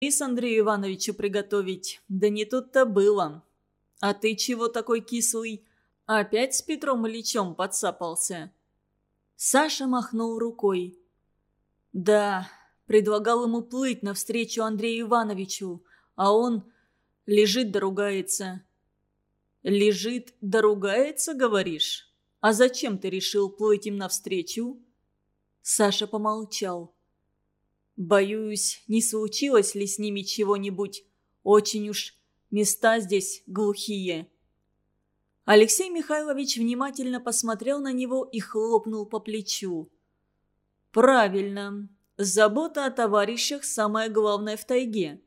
Рис Андрею Ивановичу приготовить. Да не тут-то было. А ты чего такой кислый? Опять с Петром Ильичем подцапался?» Саша махнул рукой. «Да, предлагал ему плыть навстречу Андрею Ивановичу, а он лежит да ругается». «Лежит да говоришь? А зачем ты решил плыть им навстречу?» Саша помолчал. «Боюсь, не случилось ли с ними чего-нибудь? Очень уж места здесь глухие». Алексей Михайлович внимательно посмотрел на него и хлопнул по плечу. «Правильно. Забота о товарищах – самое главное в тайге.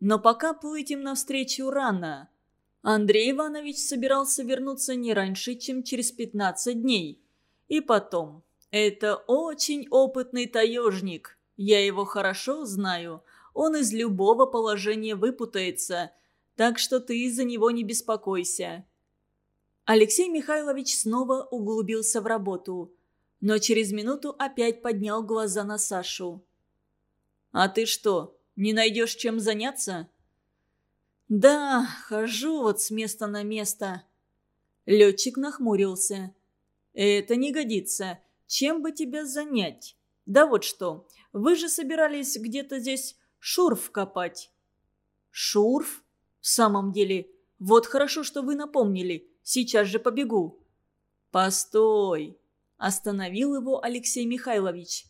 Но пока плыть им навстречу рано. Андрей Иванович собирался вернуться не раньше, чем через 15 дней. И потом, это очень опытный таежник. Я его хорошо знаю. Он из любого положения выпутается. Так что ты из-за него не беспокойся. Алексей Михайлович снова углубился в работу, но через минуту опять поднял глаза на Сашу. «А ты что, не найдешь чем заняться?» «Да, хожу вот с места на место». Летчик нахмурился. «Это не годится. Чем бы тебя занять? Да вот что, вы же собирались где-то здесь шурф копать». «Шурф? В самом деле, вот хорошо, что вы напомнили. Сейчас же побегу». «Постой!» – остановил его Алексей Михайлович.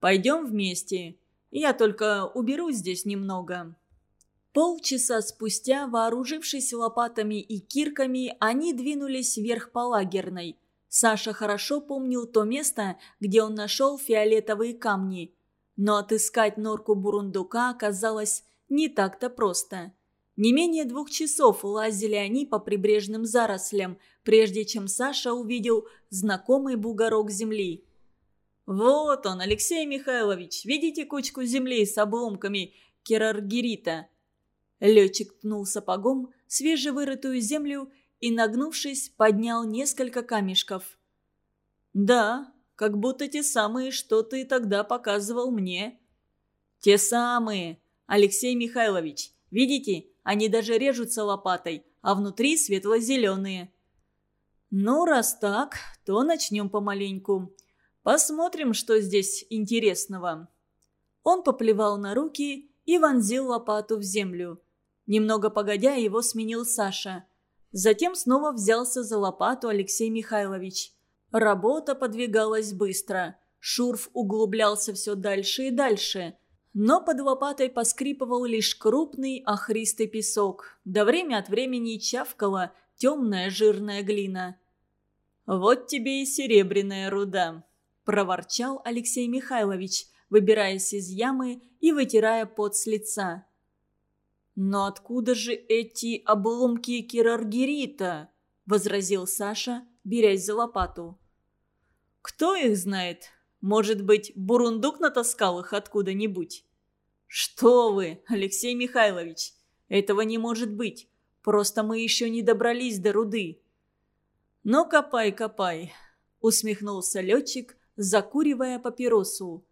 «Пойдем вместе. Я только уберу здесь немного». Полчаса спустя, вооружившись лопатами и кирками, они двинулись вверх по лагерной. Саша хорошо помнил то место, где он нашел фиолетовые камни. Но отыскать норку бурундука оказалось не так-то просто. Не менее двух часов лазили они по прибрежным зарослям, прежде чем Саша увидел знакомый бугорок земли. «Вот он, Алексей Михайлович, видите кучку земли с обломками кераргирита?» Летчик ткнул сапогом свежевырытую землю и, нагнувшись, поднял несколько камешков. «Да, как будто те самые, что ты тогда показывал мне». «Те самые, Алексей Михайлович. Видите, они даже режутся лопатой, а внутри светло-зеленые. Ну, раз так, то начнем помаленьку. Посмотрим, что здесь интересного. Он поплевал на руки и вонзил лопату в землю. Немного погодя, его сменил Саша. Затем снова взялся за лопату Алексей Михайлович. Работа подвигалась быстро. Шурф углублялся все дальше и дальше – но под лопатой поскрипывал лишь крупный охристый песок, да время от времени чавкала темная жирная глина. «Вот тебе и серебряная руда», – проворчал Алексей Михайлович, выбираясь из ямы и вытирая пот с лица. «Но откуда же эти обломки кераргерита?» – возразил Саша, берясь за лопату. «Кто их знает? Может быть, бурундук натаскал их откуда-нибудь?» «Что вы, Алексей Михайлович! Этого не может быть. Просто мы еще не добрались до руды». «Ну, копай, копай», — усмехнулся летчик, закуривая папиросу.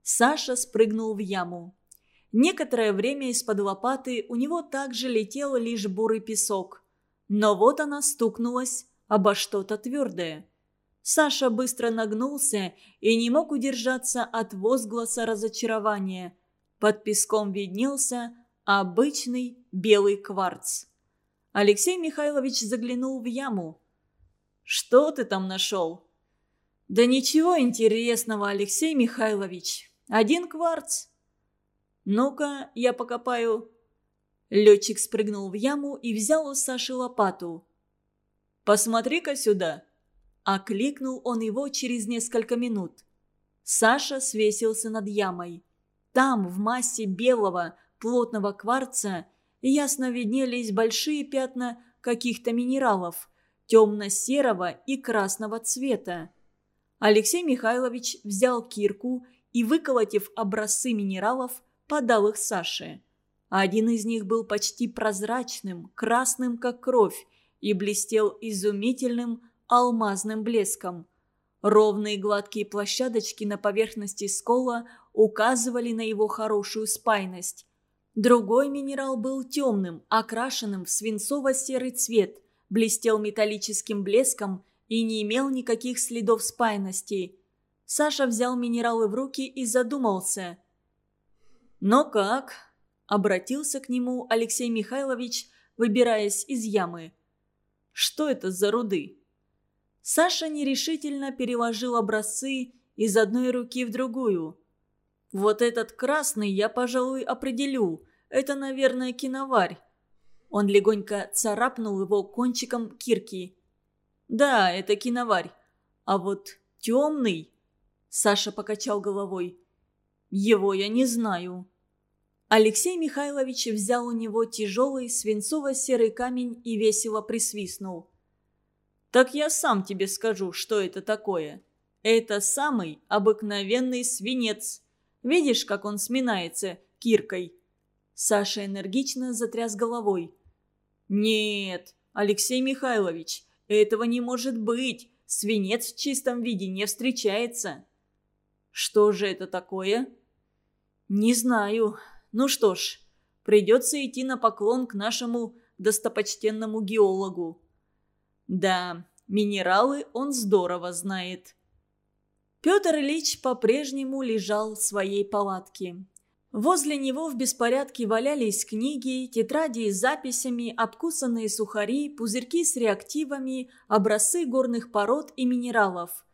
Саша спрыгнул в яму. Некоторое время из-под лопаты у него также летел лишь бурый песок. Но вот она стукнулась обо что-то твердое. Саша быстро нагнулся и не мог удержаться от возгласа разочарования. Под песком виднелся обычный белый кварц. Алексей Михайлович заглянул в яму. «Что ты там нашел?» «Да ничего интересного, Алексей Михайлович. Один кварц». «Ну-ка, я покопаю». Летчик спрыгнул в яму и взял у Саши лопату. «Посмотри-ка сюда!» Окликнул он его через несколько минут. Саша свесился над ямой. Там, в массе белого, плотного кварца, ясно виднелись большие пятна каких-то минералов, темно-серого и красного цвета. Алексей Михайлович взял кирку и, выколотив образцы минералов, подал их Саше. Один из них был почти прозрачным, красным как кровь, и блестел изумительным алмазным блеском. Ровные гладкие площадочки на поверхности скола указывали на его хорошую спайность. Другой минерал был темным, окрашенным в свинцово-серый цвет, блестел металлическим блеском и не имел никаких следов спайности. Саша взял минералы в руки и задумался. «Но как?» – обратился к нему Алексей Михайлович, выбираясь из ямы. «Что это за руды?» Саша нерешительно переложил образцы из одной руки в другую. «Вот этот красный я, пожалуй, определю. Это, наверное, киноварь». Он легонько царапнул его кончиком кирки. «Да, это киноварь. А вот темный...» Саша покачал головой. «Его я не знаю». Алексей Михайлович взял у него тяжелый свинцово-серый камень и весело присвистнул. «Так я сам тебе скажу, что это такое. Это самый обыкновенный свинец. Видишь, как он сминается киркой?» Саша энергично затряс головой. «Нет, Алексей Михайлович, этого не может быть. Свинец в чистом виде не встречается». «Что же это такое?» «Не знаю. Ну что ж, придется идти на поклон к нашему достопочтенному геологу». «Да, минералы он здорово знает». Петр Ильич по-прежнему лежал в своей палатке. Возле него в беспорядке валялись книги, тетради с записями, обкусанные сухари, пузырьки с реактивами, образцы горных пород и минералов.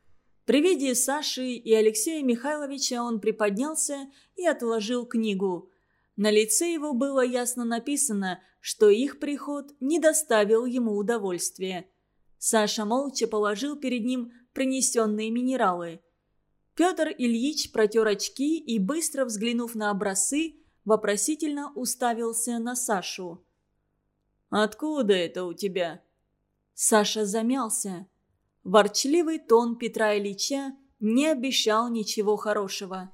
При виде Саши и Алексея Михайловича он приподнялся и отложил книгу. На лице его было ясно написано, что их приход не доставил ему удовольствия. Саша молча положил перед ним принесенные минералы – Петр Ильич протер очки и, быстро взглянув на образцы, вопросительно уставился на Сашу. «Откуда это у тебя?» Саша замялся. Ворчливый тон Петра Ильича не обещал ничего хорошего.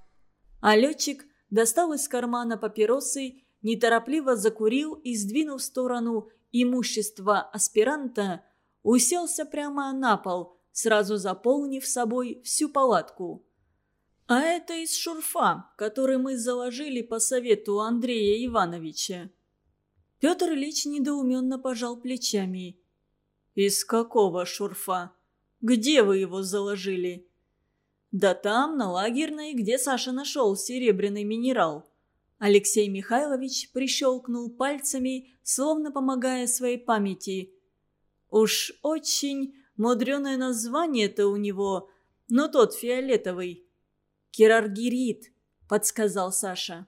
А летчик достал из кармана папиросы, неторопливо закурил и, сдвинув в сторону имущества аспиранта, уселся прямо на пол, сразу заполнив собой всю палатку. «А это из шурфа, который мы заложили по совету Андрея Ивановича». Петр Ильич недоуменно пожал плечами. «Из какого шурфа? Где вы его заложили?» «Да там, на лагерной, где Саша нашел серебряный минерал». Алексей Михайлович прищелкнул пальцами, словно помогая своей памяти. «Уж очень мудреное название-то у него, но тот фиолетовый». «Кераргирит», — подсказал Саша.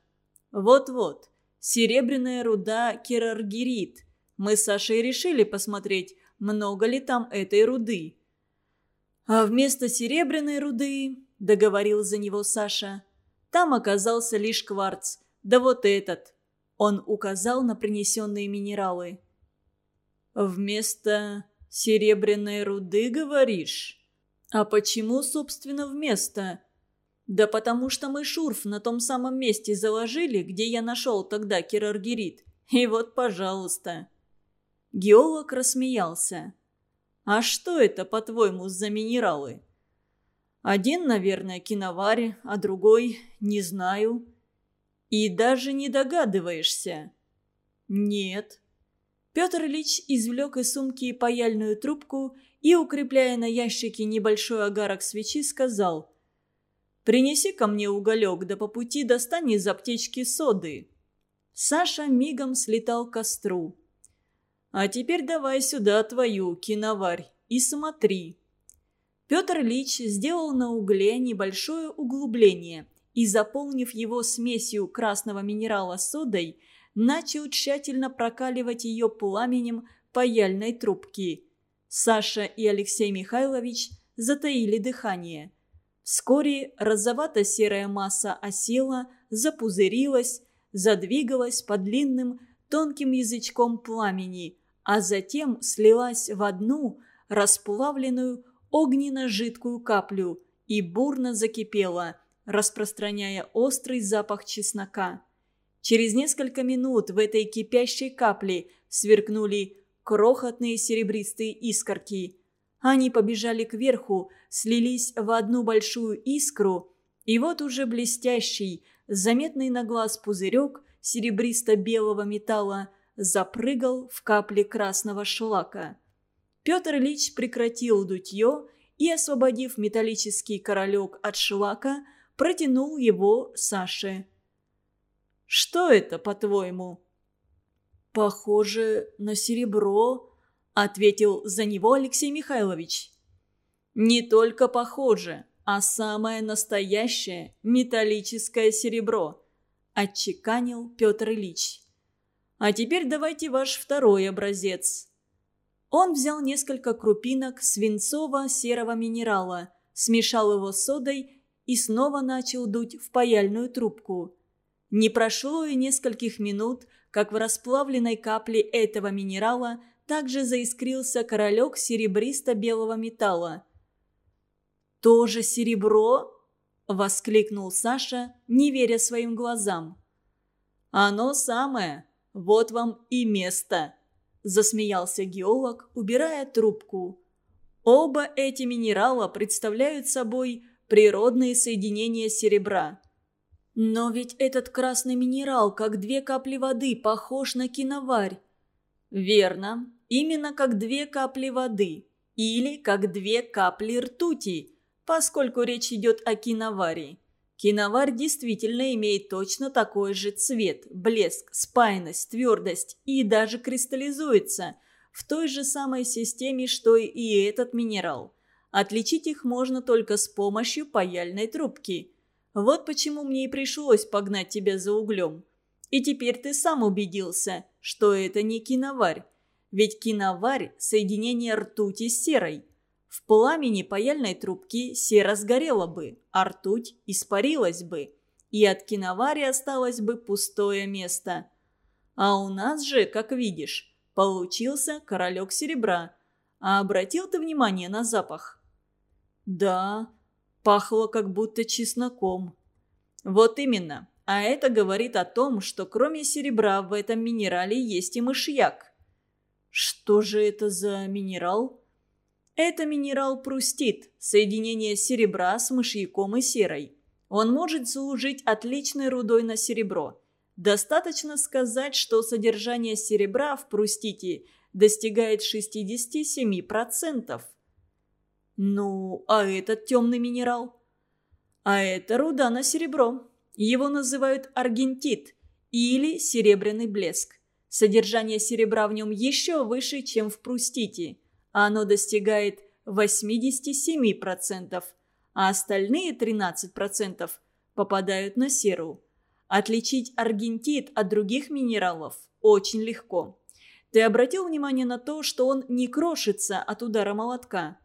«Вот-вот, серебряная руда кераргирит. Мы с Сашей решили посмотреть, много ли там этой руды». «А вместо серебряной руды», — договорил за него Саша, — «там оказался лишь кварц, да вот этот». Он указал на принесенные минералы. «Вместо серебряной руды, говоришь? А почему, собственно, вместо?» «Да потому что мы шурф на том самом месте заложили, где я нашел тогда кераргерит. И вот, пожалуйста». Геолог рассмеялся. «А что это, по-твоему, за минералы?» «Один, наверное, киноварь, а другой – не знаю». «И даже не догадываешься?» «Нет». Петр Ильич извлек из сумки паяльную трубку и, укрепляя на ящике небольшой огарок свечи, сказал – Принеси ко мне уголек, да по пути достань из аптечки соды». Саша мигом слетал к костру. «А теперь давай сюда твою киноварь и смотри». Петр Ильич сделал на угле небольшое углубление и, заполнив его смесью красного минерала содой, начал тщательно прокаливать ее пламенем паяльной трубки. Саша и Алексей Михайлович затаили дыхание – Вскоре розовато-серая масса осела, запузырилась, задвигалась под длинным тонким язычком пламени, а затем слилась в одну расплавленную огненно-жидкую каплю и бурно закипела, распространяя острый запах чеснока. Через несколько минут в этой кипящей капле сверкнули крохотные серебристые искорки – они побежали кверху, слились в одну большую искру, и вот уже блестящий, заметный на глаз пузырек серебристо-белого металла запрыгал в капли красного шлака. Петр Ильич прекратил дутье и, освободив металлический королек от шлака, протянул его Саше. «Что это, по-твоему?» «Похоже на серебро», — ответил за него Алексей Михайлович. «Не только похоже, а самое настоящее металлическое серебро», — отчеканил Петр Ильич. «А теперь давайте ваш второй образец». Он взял несколько крупинок свинцово-серого минерала, смешал его с содой и снова начал дуть в паяльную трубку. Не прошло и нескольких минут, как в расплавленной капле этого минерала также заискрился королек серебристо-белого металла. «Тоже серебро?» – воскликнул Саша, не веря своим глазам. «Оно самое. Вот вам и место», – засмеялся геолог, убирая трубку. «Оба эти минерала представляют собой природные соединения серебра». «Но ведь этот красный минерал, как две капли воды, похож на киноварь». «Верно. Именно как две капли воды. Или как две капли ртути», поскольку речь идет о киноварии. Киноварь действительно имеет точно такой же цвет, блеск, спайность, твердость и даже кристаллизуется в той же самой системе, что и этот минерал. Отличить их можно только с помощью паяльной трубки. Вот почему мне и пришлось погнать тебя за углем. И теперь ты сам убедился, что это не киноварь. Ведь киноварь – соединение ртути с серой – в пламени паяльной трубки сера сгорела бы, а ртуть испарилась бы, и от киновари осталось бы пустое место. А у нас же, как видишь, получился королек серебра. А обратил ты внимание на запах? Да, пахло как будто чесноком. Вот именно. А это говорит о том, что кроме серебра в этом минерале есть и мышьяк. Что же это за минерал? Это минерал прустит, соединение серебра с мышьяком и серой. Он может служить отличной рудой на серебро. Достаточно сказать, что содержание серебра в прустите достигает 67%. Ну, а этот темный минерал? А это руда на серебро. Его называют аргентит или серебряный блеск. Содержание серебра в нем еще выше, чем в прустите – оно достигает 87%, а остальные 13% попадают на серу. Отличить аргентит от других минералов очень легко. Ты обратил внимание на то, что он не крошится от удара молотка?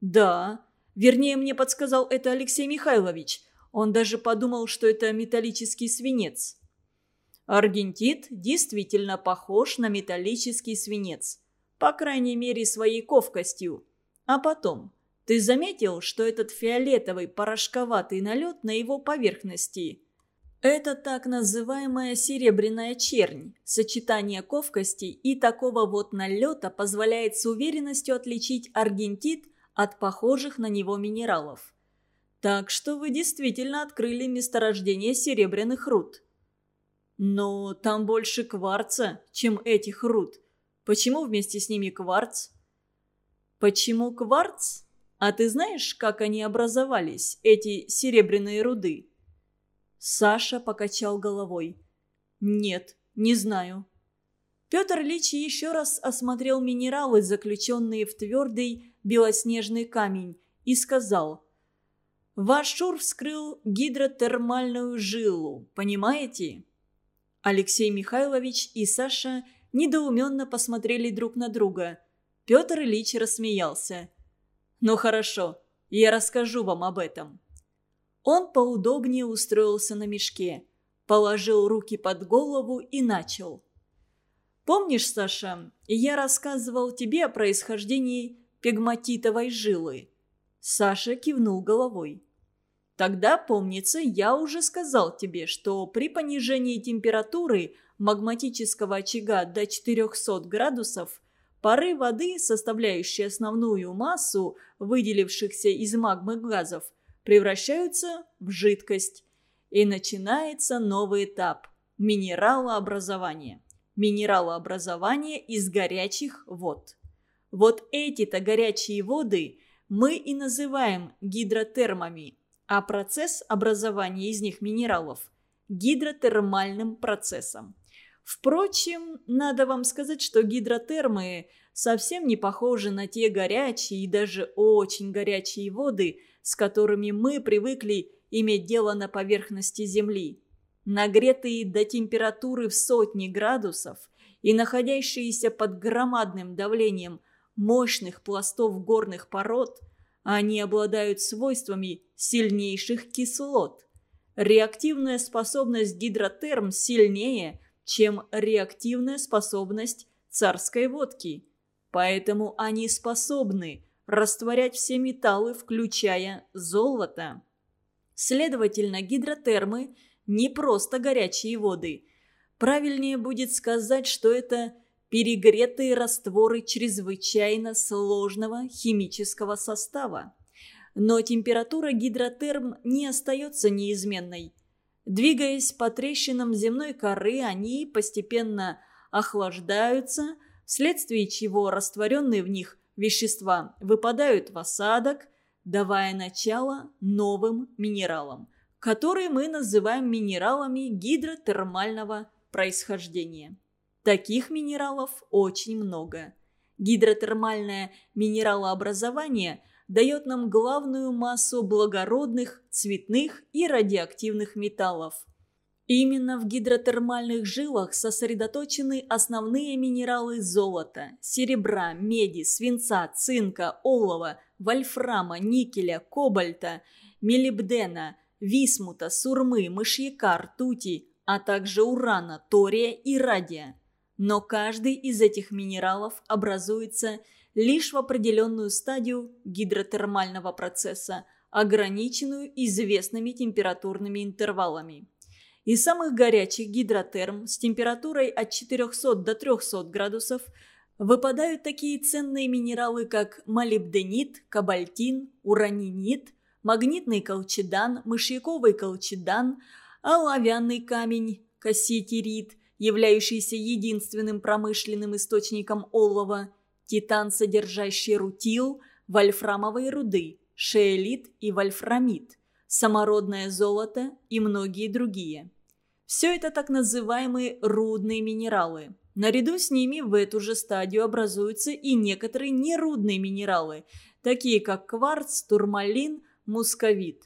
Да. Вернее, мне подсказал это Алексей Михайлович. Он даже подумал, что это металлический свинец. Аргентит действительно похож на металлический свинец по крайней мере, своей ковкостью. А потом, ты заметил, что этот фиолетовый порошковатый налет на его поверхности? Это так называемая серебряная чернь. Сочетание ковкости и такого вот налета позволяет с уверенностью отличить аргентит от похожих на него минералов. Так что вы действительно открыли месторождение серебряных руд. Но там больше кварца, чем этих руд. Почему вместе с ними кварц? Почему кварц? А ты знаешь, как они образовались, эти серебряные руды? Саша покачал головой. Нет, не знаю. Петр Ильич еще раз осмотрел минералы, заключенные в твердый белоснежный камень, и сказал. «Ваш Шур вскрыл гидротермальную жилу, понимаете?» Алексей Михайлович и Саша недоуменно посмотрели друг на друга. Петр Ильич рассмеялся. «Ну хорошо, я расскажу вам об этом». Он поудобнее устроился на мешке, положил руки под голову и начал. «Помнишь, Саша, я рассказывал тебе о происхождении пегматитовой жилы?» Саша кивнул головой. «Тогда, помнится, я уже сказал тебе, что при понижении температуры магматического очага до 400 градусов, пары воды, составляющие основную массу выделившихся из магмы газов, превращаются в жидкость. И начинается новый этап. Минералообразование. Минералообразование из горячих вод. Вот эти-то горячие воды мы и называем гидротермами, а процесс образования из них минералов – гидротермальным процессом. Впрочем, надо вам сказать, что гидротермы совсем не похожи на те горячие и даже очень горячие воды, с которыми мы привыкли иметь дело на поверхности Земли. Нагретые до температуры в сотни градусов и находящиеся под громадным давлением мощных пластов горных пород, они обладают свойствами сильнейших кислот. Реактивная способность гидротерм сильнее, чем реактивная способность царской водки. Поэтому они способны растворять все металлы, включая золото. Следовательно, гидротермы не просто горячие воды. Правильнее будет сказать, что это перегретые растворы чрезвычайно сложного химического состава. Но температура гидротерм не остается неизменной. Двигаясь по трещинам земной коры, они постепенно охлаждаются, вследствие чего растворенные в них вещества выпадают в осадок, давая начало новым минералам, которые мы называем минералами гидротермального происхождения. Таких минералов очень много. Гидротермальное минералообразование дает нам главную массу благородных, цветных и радиоактивных металлов – Именно в гидротермальных жилах сосредоточены основные минералы золота, серебра, меди, свинца, цинка, олова, вольфрама, никеля, кобальта, молибдена, висмута, сурмы, мышьяка, ртути, а также урана, тория и радия. Но каждый из этих минералов образуется лишь в определенную стадию гидротермального процесса, ограниченную известными температурными интервалами. Из самых горячих гидротерм с температурой от 400 до 300 градусов выпадают такие ценные минералы, как молибденит, кабальтин, уранинит, магнитный колчедан, мышьяковый колчедан, оловянный камень, касситерит, являющийся единственным промышленным источником олова, титан, содержащий рутил, вольфрамовые руды, шеолит и вольфрамид, самородное золото и многие другие. Все это так называемые рудные минералы. Наряду с ними в эту же стадию образуются и некоторые нерудные минералы, такие как кварц, турмалин, мусковит.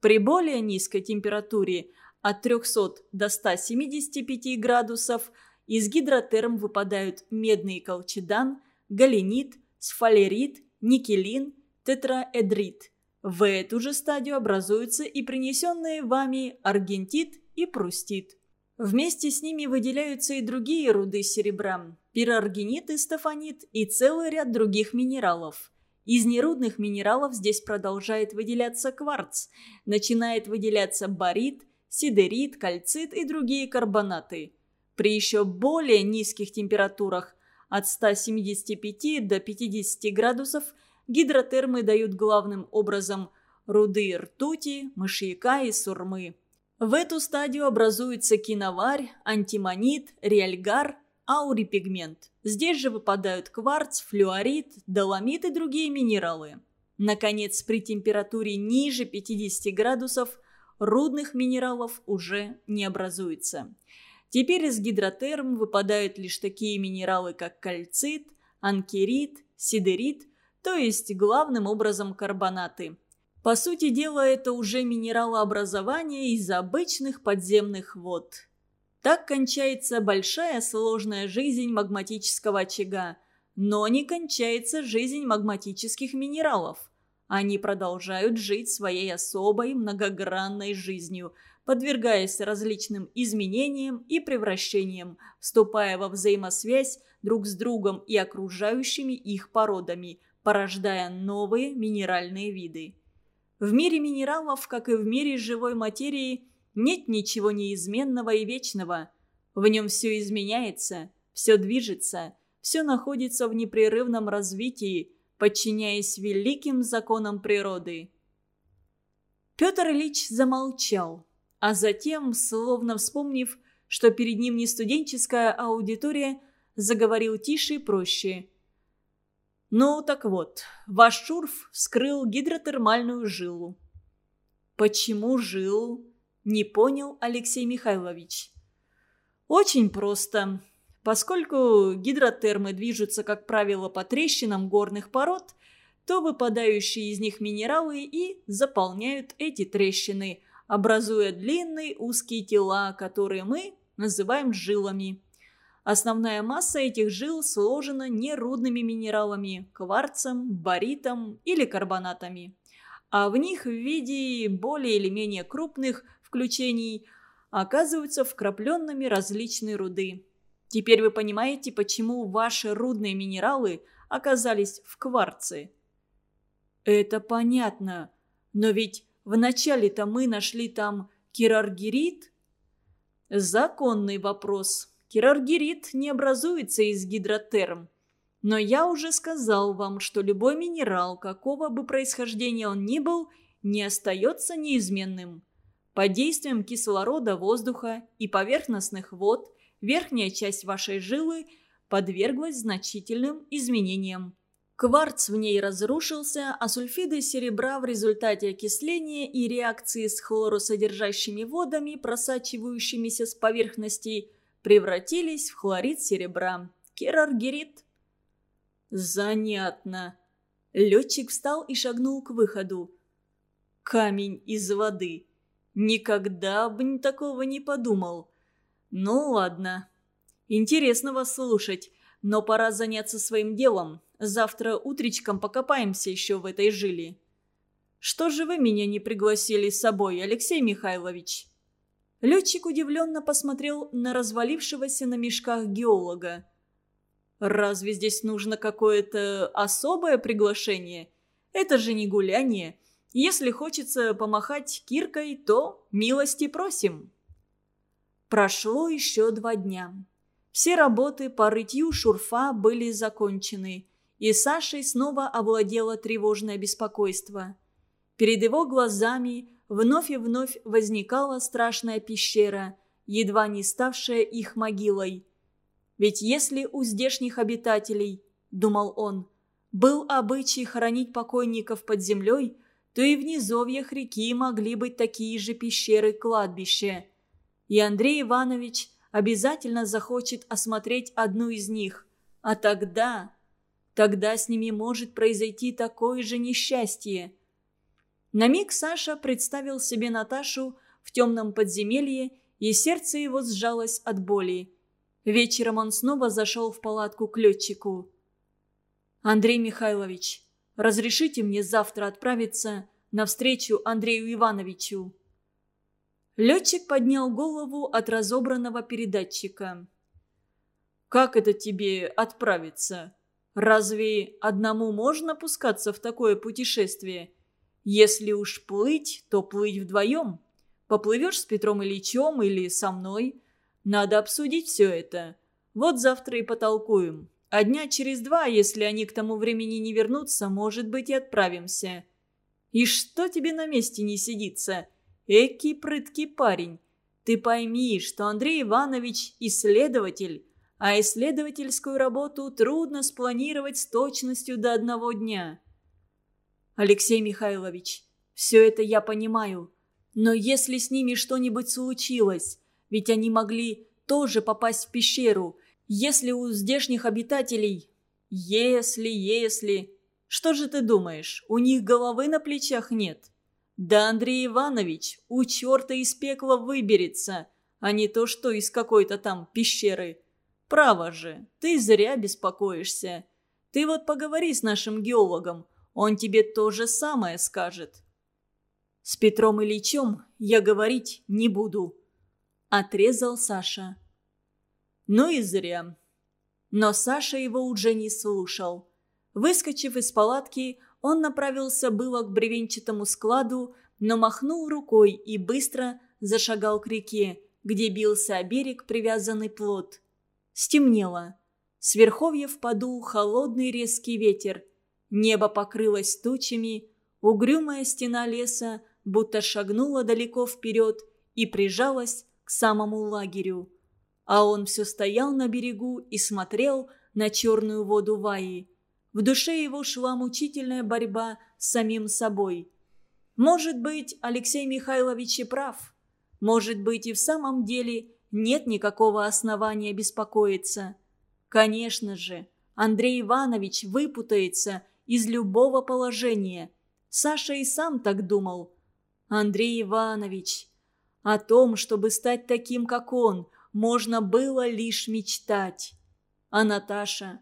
При более низкой температуре от 300 до 175 градусов из гидротерм выпадают медный колчедан, галенит, сфалерит, никелин, тетраэдрит. В эту же стадию образуются и принесенные вами аргентит и прустит. Вместе с ними выделяются и другие руды серебра – пироргенит и стафанит и целый ряд других минералов. Из нерудных минералов здесь продолжает выделяться кварц, начинает выделяться барит, сидерит, кальцит и другие карбонаты. При еще более низких температурах от 175 до 50 градусов гидротермы дают главным образом руды ртути, мышьяка и сурмы. В эту стадию образуется киноварь, антимонит, реальгар, аурипигмент. Здесь же выпадают кварц, флюорит, доломит и другие минералы. Наконец, при температуре ниже 50 градусов рудных минералов уже не образуется. Теперь из гидротерм выпадают лишь такие минералы, как кальцит, анкерит, сидерит, то есть главным образом карбонаты – по сути дела, это уже минералообразование из обычных подземных вод. Так кончается большая сложная жизнь магматического очага, но не кончается жизнь магматических минералов. Они продолжают жить своей особой многогранной жизнью, подвергаясь различным изменениям и превращениям, вступая во взаимосвязь друг с другом и окружающими их породами, порождая новые минеральные виды. В мире минералов, как и в мире живой материи, нет ничего неизменного и вечного. В нем все изменяется, все движется, все находится в непрерывном развитии, подчиняясь великим законам природы. Петр Ильич замолчал, а затем, словно вспомнив, что перед ним не студенческая аудитория, заговорил тише и проще. «Ну, так вот, ваш шурф вскрыл гидротермальную жилу». «Почему жилу?» – не понял Алексей Михайлович. «Очень просто. Поскольку гидротермы движутся, как правило, по трещинам горных пород, то выпадающие из них минералы и заполняют эти трещины, образуя длинные узкие тела, которые мы называем жилами. Основная масса этих жил сложена нерудными минералами – кварцем, баритом или карбонатами. А в них в виде более или менее крупных включений оказываются вкрапленными различные руды. Теперь вы понимаете, почему ваши рудные минералы оказались в кварце. Это понятно. Но ведь вначале-то мы нашли там кираргирит. Законный вопрос. Кираргирит не образуется из гидротерм. Но я уже сказал вам, что любой минерал, какого бы происхождения он ни был, не остается неизменным. Под действием кислорода, воздуха и поверхностных вод верхняя часть вашей жилы подверглась значительным изменениям. Кварц в ней разрушился, а сульфиды серебра в результате окисления и реакции с хлоросодержащими водами, просачивающимися с поверхности, превратились в хлорид серебра. Кераргерит. Занятно. Летчик встал и шагнул к выходу. Камень из воды. Никогда бы такого не подумал. Ну ладно. Интересно вас слушать, но пора заняться своим делом. Завтра утречком покопаемся еще в этой жиле. Что же вы меня не пригласили с собой, Алексей Михайлович? Летчик удивленно посмотрел на развалившегося на мешках геолога. «Разве здесь нужно какое-то особое приглашение? Это же не гуляние. Если хочется помахать киркой, то милости просим». Прошло еще два дня. Все работы по рытью шурфа были закончены, и Сашей снова овладело тревожное беспокойство. Перед его глазами вновь и вновь возникала страшная пещера, едва не ставшая их могилой. Ведь если у здешних обитателей, думал он, был обычай хоронить покойников под землей, то и в низовьях реки могли быть такие же пещеры-кладбища. И Андрей Иванович обязательно захочет осмотреть одну из них. А тогда... Тогда с ними может произойти такое же несчастье. На миг Саша представил себе Наташу в темном подземелье, и сердце его сжалось от боли. Вечером он снова зашел в палатку к летчику. «Андрей Михайлович, разрешите мне завтра отправиться навстречу Андрею Ивановичу?» Летчик поднял голову от разобранного передатчика. «Как это тебе отправиться? Разве одному можно пускаться в такое путешествие? Если уж плыть, то плыть вдвоем. Поплывешь с Петром Ильичем или со мной. Надо обсудить все это. Вот завтра и потолкуем. А дня через два, если они к тому времени не вернутся, может быть, и отправимся. И что тебе на месте не сидится?» Экий прыткий парень. Ты пойми, что Андрей Иванович – исследователь, а исследовательскую работу трудно спланировать с точностью до одного дня. Алексей Михайлович, все это я понимаю. Но если с ними что-нибудь случилось, ведь они могли тоже попасть в пещеру, если у здешних обитателей... Если, если... Что же ты думаешь, у них головы на плечах нет? Да Андрей Иванович у черта из пекла выберется, а не то что из какой-то там пещеры. Право же, ты зря беспокоишься. Ты вот поговори с нашим геологом, он тебе то же самое скажет. С Петром Ильичем я говорить не буду, отрезал Саша. Ну и зря. Но Саша его уже не слушал. Выскочив из палатки, он направился было к бревенчатому складу, но махнул рукой и быстро зашагал к реке, где бился о берег привязанный плот. Стемнело. С верховьев подул холодный резкий ветер. Небо покрылось тучами, угрюмая стена леса будто шагнула далеко вперед и прижалась к самому лагерю. а он все стоял на берегу и смотрел на черную воду Ваи. В душе его шла мучительная борьба с самим собой. Может быть, Алексей Михайлович и прав. Может быть, и в самом деле нет никакого основания беспокоиться. Конечно же, Андрей Иванович выпутается из любого положения. Саша и сам так думал. Андрей Иванович. О том, чтобы стать таким, как он, можно было лишь мечтать. А Наташа?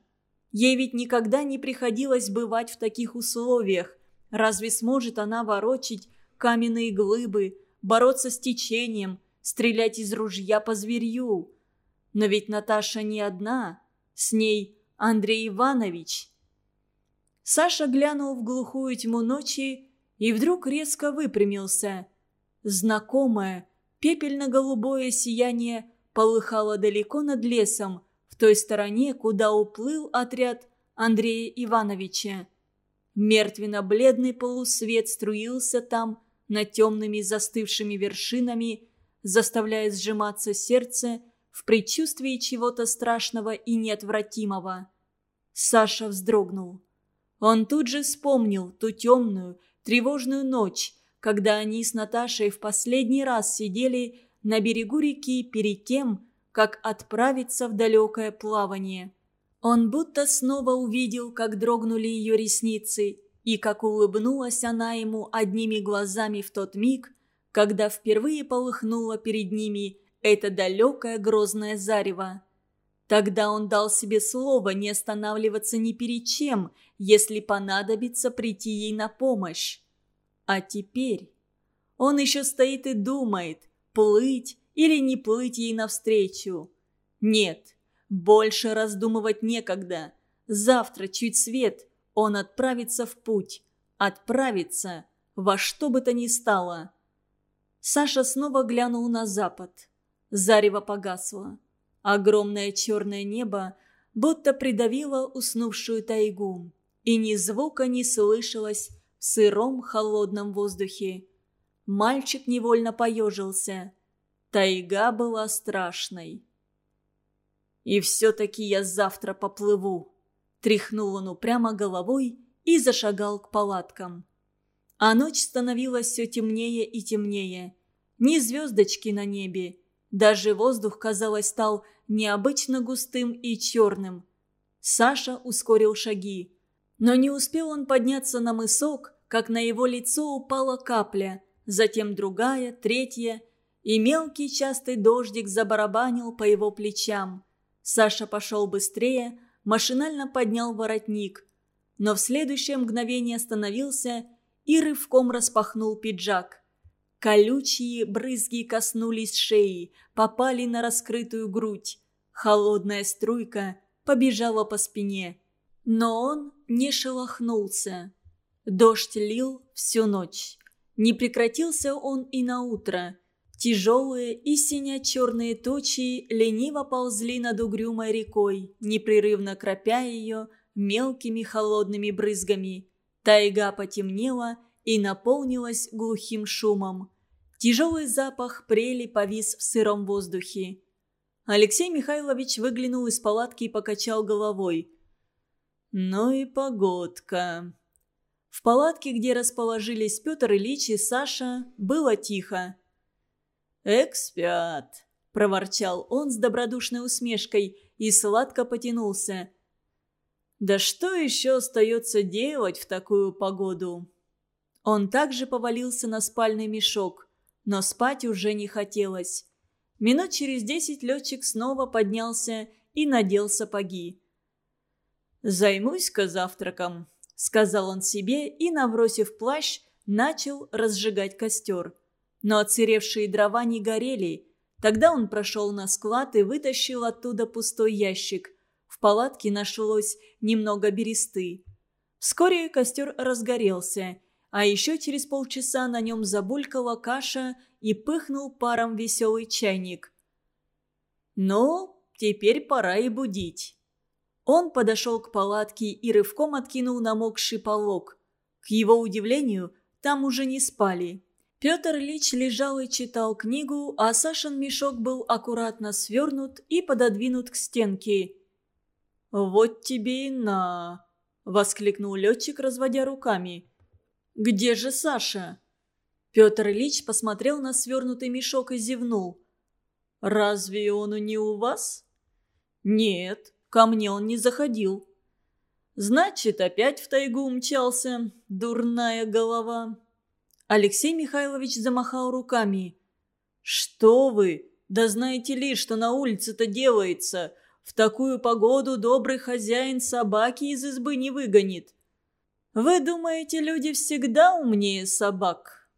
Ей ведь никогда не приходилось бывать в таких условиях. Разве сможет она ворочить каменные глыбы, бороться с течением, стрелять из ружья по зверью? Но ведь Наташа не одна. С ней Андрей Иванович. Саша глянул в глухую тьму ночи и вдруг резко выпрямился. Знакомое, пепельно-голубое сияние полыхало далеко над лесом, той стороне, куда уплыл отряд Андрея Ивановича. Мертвенно-бледный полусвет струился там над темными застывшими вершинами, заставляя сжиматься сердце в предчувствии чего-то страшного и неотвратимого. Саша вздрогнул. Он тут же вспомнил ту темную, тревожную ночь, когда они с Наташей в последний раз сидели на берегу реки перед тем, как отправиться в далекое плавание. Он будто снова увидел, как дрогнули ее ресницы, и как улыбнулась она ему одними глазами в тот миг, когда впервые полыхнуло перед ними это далекое грозное зарево. Тогда он дал себе слово не останавливаться ни перед чем, если понадобится прийти ей на помощь. А теперь он еще стоит и думает, плыть или не плыть ей навстречу. Нет, больше раздумывать некогда. Завтра, чуть свет, он отправится в путь. Отправится во что бы то ни стало. Саша снова глянул на запад. Зарево погасло. Огромное черное небо будто придавило уснувшую тайгу, и ни звука не слышалось в сыром холодном воздухе. Мальчик невольно поежился. Тайга была страшной. «И все-таки я завтра поплыву», — тряхнул он упрямо головой и зашагал к палаткам. А ночь становилась все темнее и темнее. Ни звездочки на небе, даже воздух, казалось, стал необычно густым и черным. Саша ускорил шаги. Но не успел он подняться на мысок, как на его лицо упала капля, затем другая, третья, и мелкий частый дождик забарабанил по его плечам. Саша пошел быстрее, машинально поднял воротник, но в следующее мгновение остановился и рывком распахнул пиджак. Колючие брызги коснулись шеи, попали на раскрытую грудь. Холодная струйка побежала по спине. Но он не шелохнулся. Дождь лил всю ночь. Не прекратился он и на утро. Тяжелые и синя-черные тучи лениво ползли над угрюмой рекой, непрерывно кропя ее мелкими холодными брызгами. Тайга потемнела и наполнилась глухим шумом. Тяжелый запах прели повис в сыром воздухе. Алексей Михайлович выглянул из палатки и покачал головой. «Ну и погодка». В палатке, где расположились Петр Ильич и Саша, было тихо. «Эк, спят», – проворчал он с добродушной усмешкой и сладко потянулся. «Да что еще остается делать в такую погоду?» Он также повалился на спальный мешок, но спать уже не хотелось. Минут через десять летчик снова поднялся и надел сапоги. «Займусь-ка завтраком», — сказал он себе и, набросив плащ, начал разжигать костер. Но отсыревшие дрова не горели. Тогда он прошел на склад и вытащил оттуда пустой ящик. В палатке нашлось немного бересты. Вскоре костер разгорелся, а еще через полчаса на нем забулькала каша и пыхнул паром веселый чайник. «Ну, теперь пора и будить». Он подошел к палатке и рывком откинул намокший полог. К его удивлению, там уже не спали. Петр Ильич лежал и читал книгу, а Сашин мешок был аккуратно свернут и пододвинут к стенке. «Вот тебе и на!» – воскликнул летчик, разводя руками. «Где же Саша?» Петр Ильич посмотрел на свернутый мешок и зевнул. «Разве он не у вас?» «Нет, ко мне он не заходил». «Значит, опять в тайгу умчался, дурная голова». Алексей Михайлович замахал руками. «Что вы? Да знаете ли, что на улице-то делается? В такую погоду добрый хозяин собаки из избы не выгонит». «Вы думаете, люди всегда умнее собак?»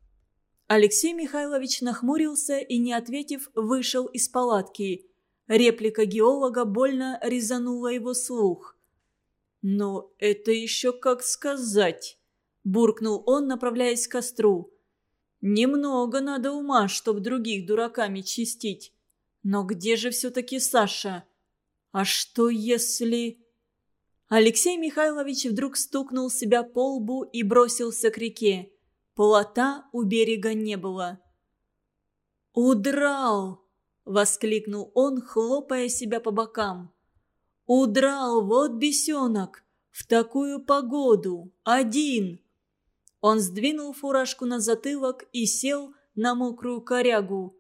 Алексей Михайлович нахмурился и, не ответив, вышел из палатки. Реплика геолога больно резанула его слух. «Но это еще как сказать?» – буркнул он, направляясь к костру. «Немного надо ума, чтоб других дураками чистить. Но где же все-таки Саша? А что если...» Алексей Михайлович вдруг стукнул себя по лбу и бросился к реке. Плота у берега не было. «Удрал!» – воскликнул он, хлопая себя по бокам. «Удрал, вот бесенок! В такую погоду! Один!» Он сдвинул фуражку на затылок и сел на мокрую корягу.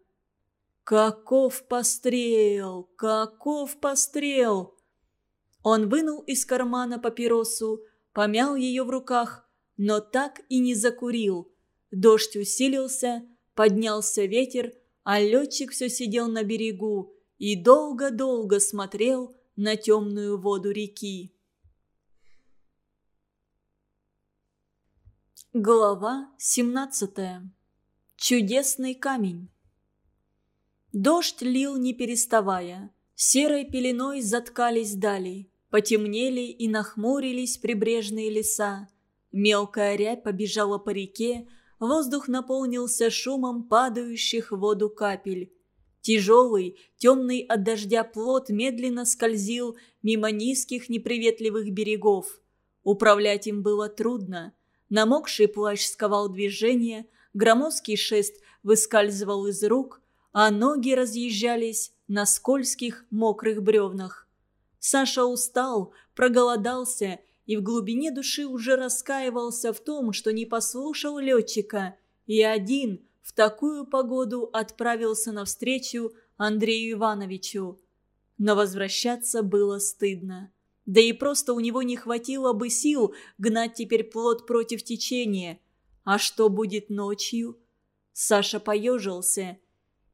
«Каков пострел! Каков пострел!» Он вынул из кармана папиросу, помял ее в руках, но так и не закурил. Дождь усилился, поднялся ветер, а летчик все сидел на берегу и долго-долго смотрел на темную воду реки. Глава 17. Чудесный камень. Дождь лил не переставая. Серой пеленой заткались дали. Потемнели и нахмурились прибрежные леса. Мелкая рябь побежала по реке, воздух наполнился шумом падающих в воду капель. Тяжелый, темный от дождя плод медленно скользил мимо низких неприветливых берегов. Управлять им было трудно – Намокший плащ сковал движение, громоздкий шест выскальзывал из рук, а ноги разъезжались на скользких мокрых бревнах. Саша устал, проголодался и в глубине души уже раскаивался в том, что не послушал летчика, и один в такую погоду отправился навстречу Андрею Ивановичу. Но возвращаться было стыдно. Да и просто у него не хватило бы сил гнать теперь плод против течения. А что будет ночью? Саша поежился.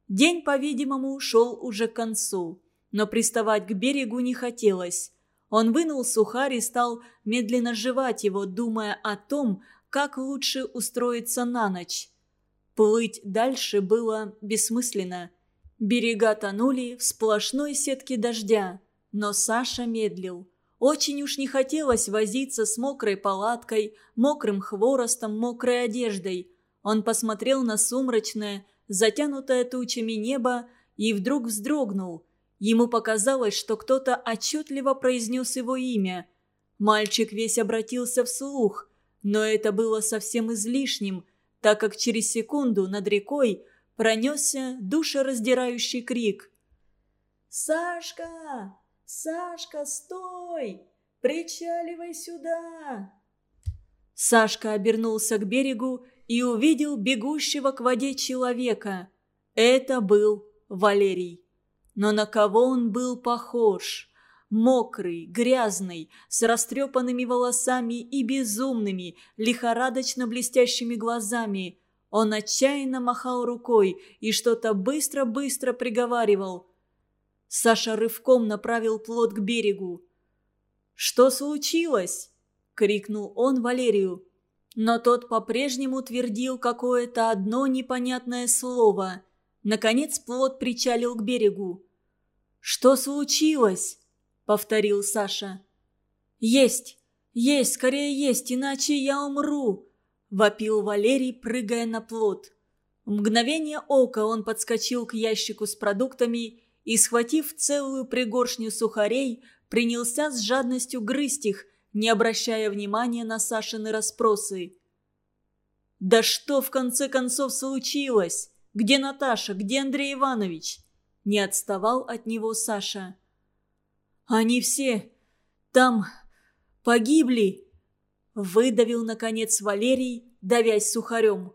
День, по-видимому, шел уже к концу. Но приставать к берегу не хотелось. Он вынул сухарь и стал медленно жевать его, думая о том, как лучше устроиться на ночь. Плыть дальше было бессмысленно. Берега тонули в сплошной сетке дождя, но Саша медлил. Очень уж не хотелось возиться с мокрой палаткой, мокрым хворостом, мокрой одеждой. Он посмотрел на сумрачное, затянутое тучами небо и вдруг вздрогнул. Ему показалось, что кто-то отчетливо произнес его имя. Мальчик весь обратился вслух, но это было совсем излишним, так как через секунду над рекой пронесся душераздирающий крик. «Сашка! «Сашка, стой! Причаливай сюда!» Сашка обернулся к берегу и увидел бегущего к воде человека. Это был Валерий. Но на кого он был похож? Мокрый, грязный, с растрепанными волосами и безумными, лихорадочно блестящими глазами. Он отчаянно махал рукой и что-то быстро-быстро приговаривал. Саша рывком направил плот к берегу. «Что случилось?» – крикнул он Валерию. Но тот по-прежнему твердил какое-то одно непонятное слово. Наконец плот причалил к берегу. «Что случилось?» – повторил Саша. «Есть! Есть! Скорее есть, иначе я умру!» – вопил Валерий, прыгая на плот. В мгновение ока он подскочил к ящику с продуктами и, схватив целую пригоршню сухарей, принялся с жадностью грызть их, не обращая внимания на Сашины расспросы. Да что в конце концов случилось? Где Наташа? Где Андрей Иванович?» Не отставал от него Саша. «Они все там погибли!» Выдавил, наконец, Валерий, давясь сухарем.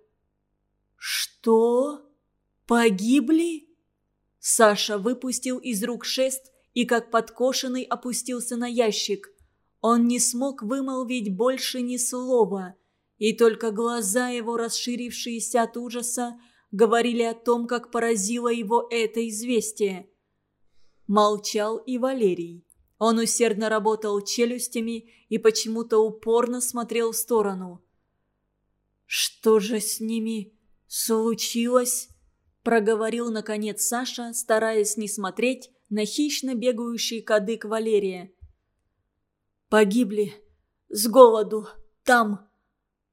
«Что? Погибли?» Саша выпустил из рук шест и, как подкошенный, опустился на ящик. Он не смог вымолвить больше ни слова, и только глаза его, расширившиеся от ужаса, говорили о том, как поразило его это известие. Молчал и Валерий. Он усердно работал челюстями и почему-то упорно смотрел в сторону. «Что же с ними случилось?» Проговорил, наконец, Саша, стараясь не смотреть на хищно бегающий кадык Валерия. «Погибли. С голоду. Там!»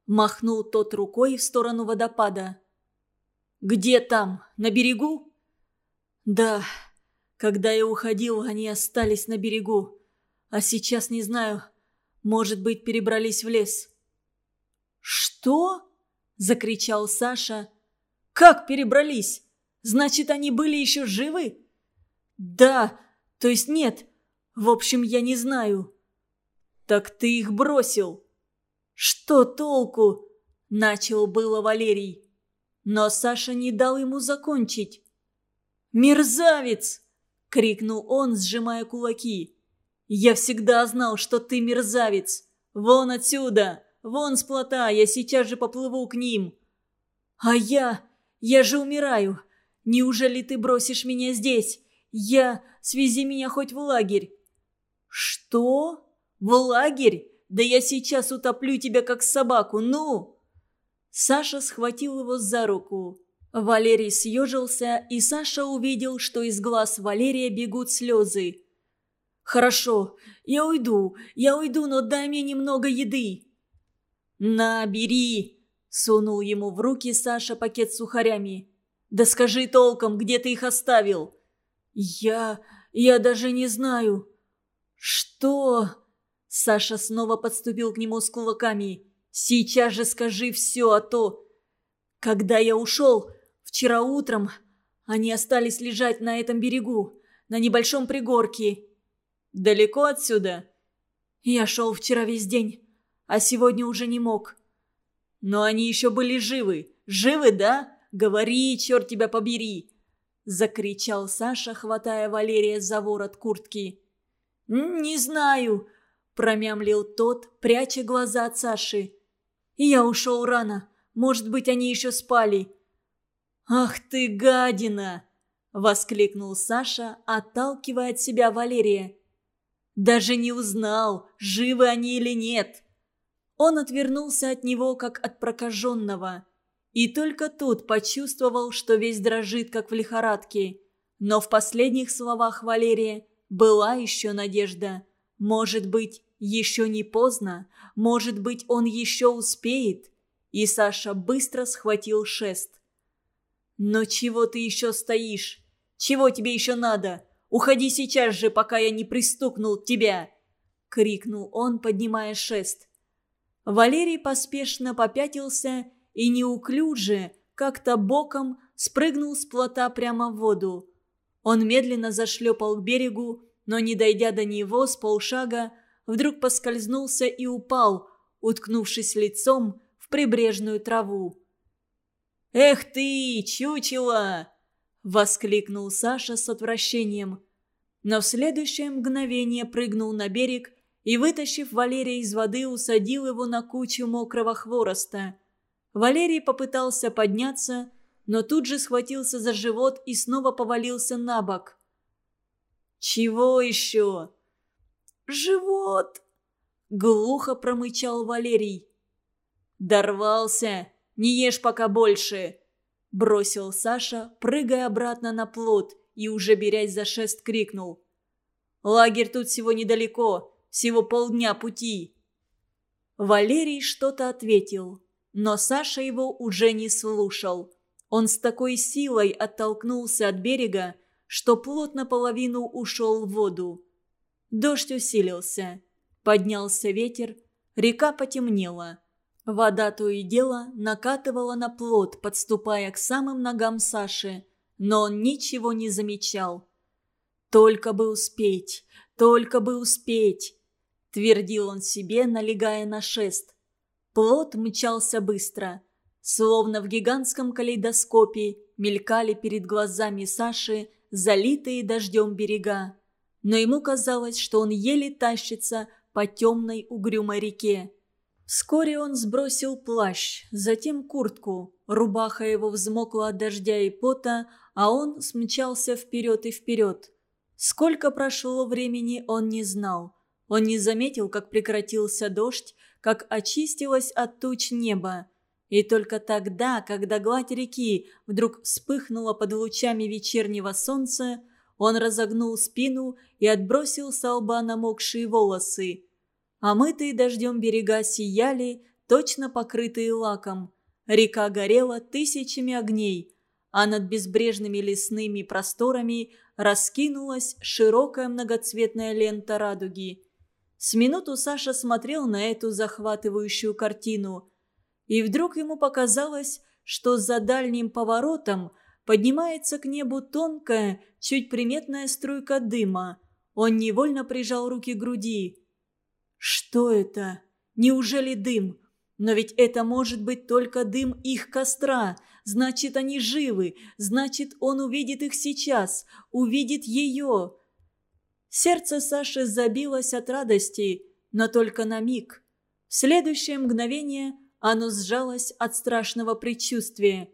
Махнул тот рукой в сторону водопада. «Где там? На берегу?» «Да. Когда я уходил, они остались на берегу. А сейчас не знаю. Может быть, перебрались в лес». «Что?» – закричал Саша. «Как перебрались? Значит, они были еще живы?» «Да, то есть нет. В общем, я не знаю». «Так ты их бросил!» «Что толку?» – начал было Валерий. Но Саша не дал ему закончить. «Мерзавец!» – крикнул он, сжимая кулаки. «Я всегда знал, что ты мерзавец! Вон отсюда! Вон с плота! Я сейчас же поплыву к ним!» «А я? Я же умираю! Неужели ты бросишь меня здесь? Я... Свези меня хоть в лагерь!» «Что?» В лагерь? Да я сейчас утоплю тебя, как собаку, ну!» Саша схватил его за руку. Валерий съежился, и Саша увидел, что из глаз Валерия бегут слезы. «Хорошо, я уйду, я уйду, но дай мне немного еды». «На, бери!» – сунул ему в руки Саша пакет с сухарями. «Да скажи толком, где ты их оставил?» «Я... я даже не знаю». «Что?» Саша снова подступил к нему с кулаками. «Сейчас же скажи все, а то...» «Когда я ушел, вчера утром, они остались лежать на этом берегу, на небольшом пригорке. Далеко отсюда?» «Я шел вчера весь день, а сегодня уже не мог». «Но они еще были живы. Живы, да? Говори, черт тебя побери!» Закричал Саша, хватая Валерия за ворот куртки. «Не знаю», промямлил тот, пряча глаза от Саши. «Я ушел рано. Может быть, они еще спали». «Ах ты, гадина!» – воскликнул Саша, отталкивая от себя Валерия. «Даже не узнал, живы они или нет». Он отвернулся от него, как от прокаженного. И только тут почувствовал, что весь дрожит, как в лихорадке. Но в последних словах Валерия была еще надежда. Может быть, еще не поздно, может быть, он еще успеет. И Саша быстро схватил шест. «Но чего ты еще стоишь? Чего тебе еще надо? Уходи сейчас же, пока я не пристукнул тебя!» — крикнул он, поднимая шест. Валерий поспешно попятился и неуклюже, как-то боком, спрыгнул с плота прямо в воду. Он медленно зашлепал к берегу, но, не дойдя до него с полшага, вдруг поскользнулся и упал, уткнувшись лицом в прибрежную траву. «Эх ты, чучело!» – воскликнул Саша с отвращением. Но в следующее мгновение прыгнул на берег и, вытащив Валерия из воды, усадил его на кучу мокрого хвороста. Валерий попытался подняться, но тут же схватился за живот и снова повалился на бок. «Чего еще?» «Живот!» — глухо промычал Валерий. «Дорвался! Не ешь пока больше!» — бросил Саша, прыгая обратно на плот и уже берясь за шест крикнул. «Лагерь тут всего недалеко, всего полдня пути!» Валерий что-то ответил, но Саша его уже не слушал. Он с такой силой оттолкнулся от берега, что плот наполовину ушел в воду. Дождь усилился. Поднялся ветер, река потемнела. Вода то и дело накатывала на плот, подступая к самым ногам Саши, но он ничего не замечал. «Только бы успеть, только бы успеть!» – твердил он себе, налегая на шест. Плот мчался быстро. Словно в гигантском калейдоскопе мелькали перед глазами Саши залитые дождем берега. Но ему казалось, что он еле тащится по темной угрюмой реке. Вскоре он сбросил плащ, затем куртку. Рубаха его взмокла от дождя и пота, а он смчался вперед и вперед. Сколько прошло времени, он не знал. Он не заметил, как прекратился дождь, как очистилось от туч небо. И только тогда, когда гладь реки вдруг вспыхнула под лучами вечернего солнца, он разогнул спину и отбросил с лба намокшие волосы. Омытые дождем берега сияли, точно покрытые лаком. Река горела тысячами огней, а над безбрежными лесными просторами раскинулась широкая многоцветная лента радуги. С минуту Саша смотрел на эту захватывающую картину. И вдруг ему показалось, что за дальним поворотом поднимается к небу тонкая, чуть приметная струйка дыма. Он невольно прижал руки к груди. «Что это? Неужели дым? Но ведь это может быть только дым их костра. Значит, они живы. Значит, он увидит их сейчас. Увидит ее. Сердце Саши забилось от радости, но только на миг. В следующее мгновение оно сжалось от страшного предчувствия.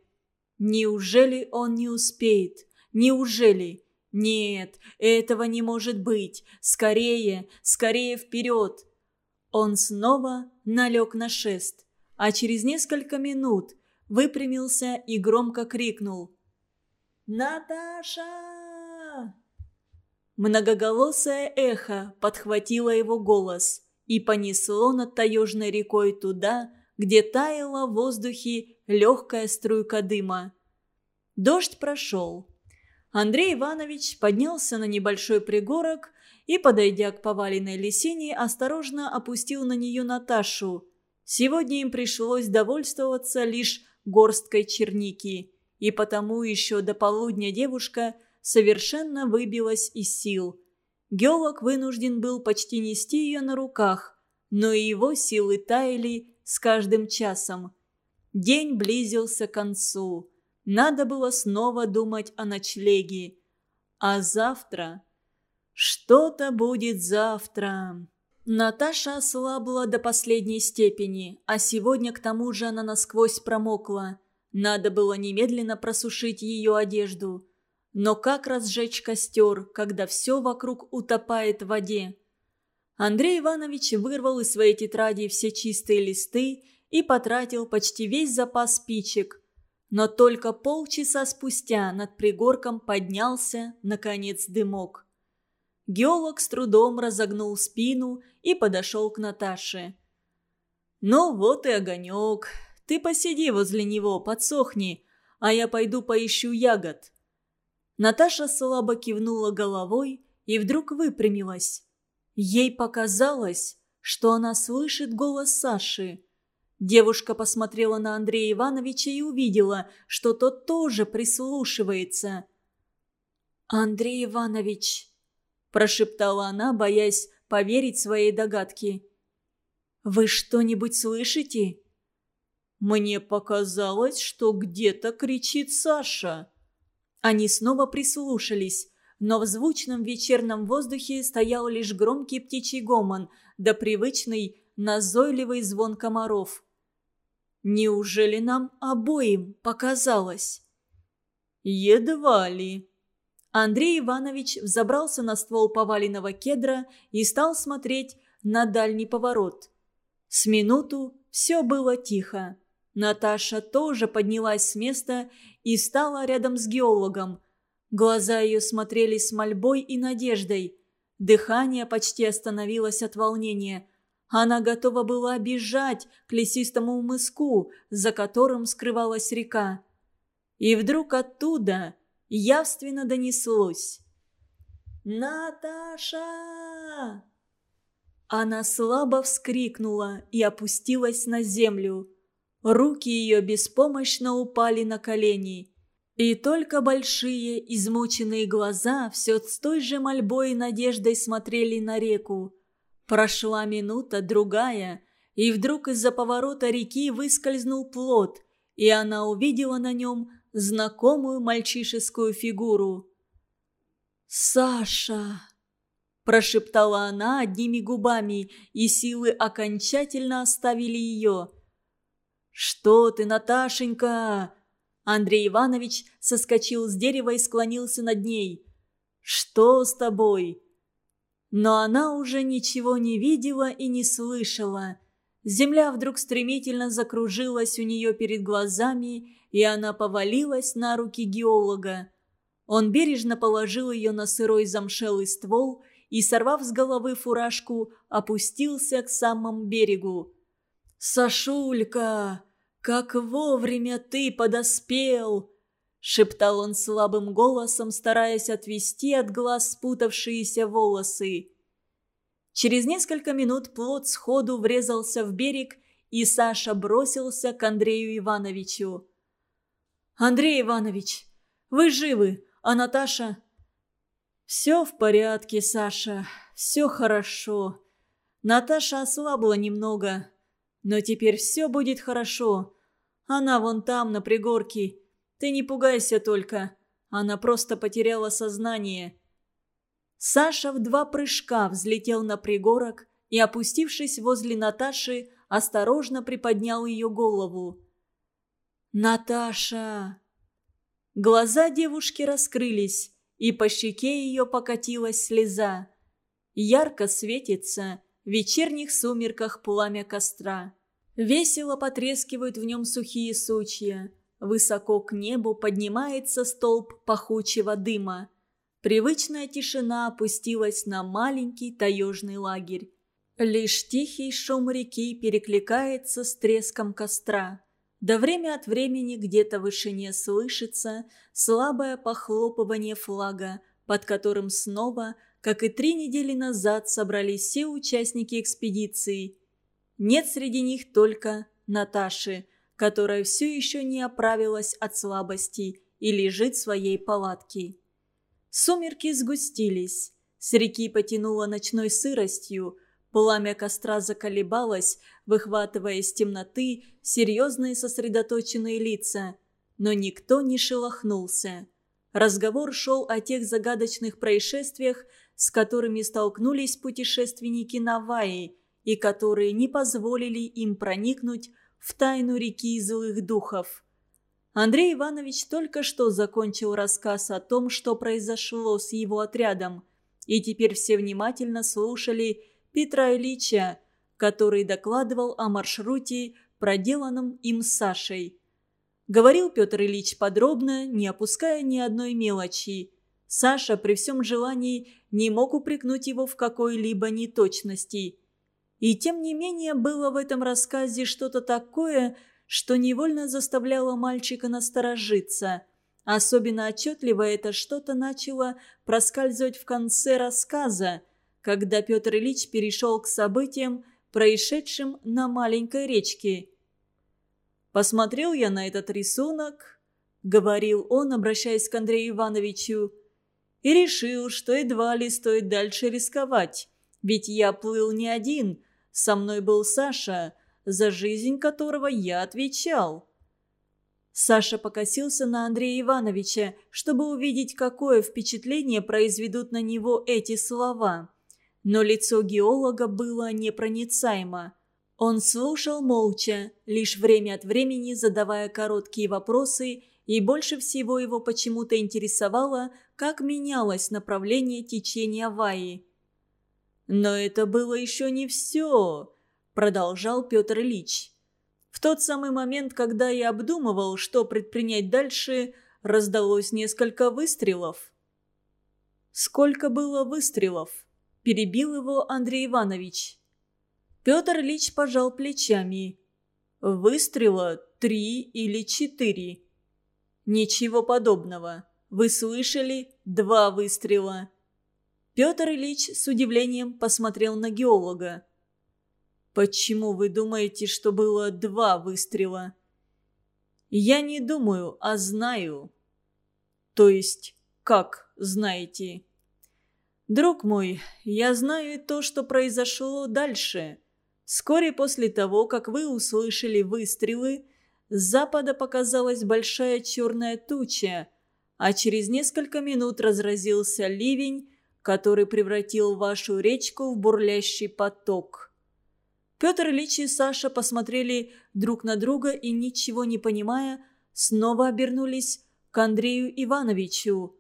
Неужели он не успеет? Неужели? Нет, этого не может быть. Скорее, скорее вперед. Он снова налег на шест, а через несколько минут выпрямился и громко крикнул. «Наташа!» Многоголосое эхо подхватило его голос и понесло над таежной рекой туда, где таяла в воздухе легкая струйка дыма. Дождь прошел. Андрей Иванович поднялся на небольшой пригорок и, подойдя к поваленной лисине, осторожно опустил на нее Наташу. Сегодня им пришлось довольствоваться лишь горсткой черники, и потому еще до полудня девушка – совершенно выбилась из сил. Геолог вынужден был почти нести ее на руках, но и его силы таяли с каждым часом. День близился к концу. Надо было снова думать о ночлеге. А завтра... Что-то будет завтра. Наташа ослабла до последней степени, а сегодня к тому же она насквозь промокла. Надо было немедленно просушить ее одежду. Но как разжечь костер, когда все вокруг утопает в воде? Андрей Иванович вырвал из своей тетради все чистые листы и потратил почти весь запас спичек. Но только полчаса спустя над пригорком поднялся, наконец, дымок. Геолог с трудом разогнул спину и подошел к Наташе. «Ну вот и огонек. Ты посиди возле него, подсохни, а я пойду поищу ягод». Наташа слабо кивнула головой и вдруг выпрямилась. Ей показалось, что она слышит голос Саши. Девушка посмотрела на Андрея Ивановича и увидела, что тот тоже прислушивается. «Андрей Иванович», – прошептала она, боясь поверить своей догадке. «Вы что-нибудь слышите?» «Мне показалось, что где-то кричит Саша», они снова прислушались, но в звучном вечернем воздухе стоял лишь громкий птичий гомон да привычный назойливый звон комаров. «Неужели нам обоим показалось?» «Едва ли». Андрей Иванович взобрался на ствол поваленного кедра и стал смотреть на дальний поворот. С минуту все было тихо. Наташа тоже поднялась с места и стала рядом с геологом. Глаза ее смотрели с мольбой и надеждой. Дыхание почти остановилось от волнения. Она готова была бежать к лесистому мыску, за которым скрывалась река. И вдруг оттуда явственно донеслось. «Наташа!» Она слабо вскрикнула и опустилась на землю. Руки ее беспомощно упали на колени. И только большие, измученные глаза все с той же мольбой и надеждой смотрели на реку. Прошла минута, другая, и вдруг из-за поворота реки выскользнул плод, и она увидела на нем знакомую мальчишескую фигуру. «Саша!» – прошептала она одними губами, и силы окончательно оставили ее. «Что ты, Наташенька?» Андрей Иванович соскочил с дерева и склонился над ней. «Что с тобой?» Но она уже ничего не видела и не слышала. Земля вдруг стремительно закружилась у нее перед глазами, и она повалилась на руки геолога. Он бережно положил ее на сырой замшелый ствол и, сорвав с головы фуражку, опустился к самому берегу. «Сашулька, как вовремя ты подоспел!» шептал он слабым голосом, стараясь отвести от глаз спутавшиеся волосы. Через несколько минут плот сходу врезался в берег, и Саша бросился к Андрею Ивановичу. «Андрей Иванович, вы живы, а Наташа...» «Все в порядке, Саша, все хорошо. Наташа ослабла немного, но теперь все будет хорошо. Она вон там, на пригорке. Ты не пугайся только. Она просто потеряла сознание. Саша в два прыжка взлетел на пригорок и, опустившись возле Наташи, осторожно приподнял ее голову. «Наташа!» Глаза девушки раскрылись, и по щеке ее покатилась слеза. Ярко светится в вечерних сумерках пламя костра. Весело потрескивают в нем сухие сучья. Высоко к небу поднимается столб пахучего дыма. Привычная тишина опустилась на маленький таежный лагерь. Лишь тихий шум реки перекликается с треском костра. Да время от времени где-то в вышине слышится слабое похлопывание флага, под которым снова, как и три недели назад, собрались все участники экспедиции. Нет среди них только Наташи, которая все еще не оправилась от слабости и лежит в своей палатке. Сумерки сгустились. С реки потянуло ночной сыростью. Пламя костра заколебалось, выхватывая из темноты серьезные сосредоточенные лица. Но никто не шелохнулся. Разговор шел о тех загадочных происшествиях, с которыми столкнулись путешественники Наваи и которые не позволили им проникнуть в тайну реки злых духов. Андрей Иванович только что закончил рассказ о том, что произошло с его отрядом, и теперь все внимательно слушали Петра Ильича, который докладывал о маршруте, проделанном им с Сашей. Говорил Петр Ильич подробно, не опуская ни одной мелочи. Саша при всем желании не мог упрекнуть его в какой-либо неточности. И тем не менее было в этом рассказе что-то такое, что невольно заставляло мальчика насторожиться. Особенно отчетливо это что-то начало проскальзывать в конце рассказа, когда Петр Ильич перешел к событиям, происшедшим на маленькой речке. «Посмотрел я на этот рисунок», — говорил он, обращаясь к Андрею Ивановичу, «и решил, что едва ли стоит дальше рисковать, ведь я плыл не один, со мной был Саша, за жизнь которого я отвечал. Саша покосился на Андрея Ивановича, чтобы увидеть, какое впечатление произведут на него эти слова. Но лицо геолога было непроницаемо. Он слушал молча, лишь время от времени задавая короткие вопросы, и больше всего его почему-то интересовало, как менялось направление течения Ваи. Но это было еще не все продолжал Петр Ильич. В тот самый момент, когда я обдумывал, что предпринять дальше, раздалось несколько выстрелов. «Сколько было выстрелов?» – перебил его Андрей Иванович. Петр Ильич пожал плечами. «Выстрела три или четыре». «Ничего подобного. Вы слышали? Два выстрела». Петр Ильич с удивлением посмотрел на геолога. «Почему вы думаете, что было два выстрела?» «Я не думаю, а знаю». «То есть, как знаете?» «Друг мой, я знаю то, что произошло дальше. Вскоре после того, как вы услышали выстрелы, с запада показалась большая черная туча, а через несколько минут разразился ливень, который превратил вашу речку в бурлящий поток. Петр Ильич и Саша посмотрели друг на друга и, ничего не понимая, снова обернулись к Андрею Ивановичу.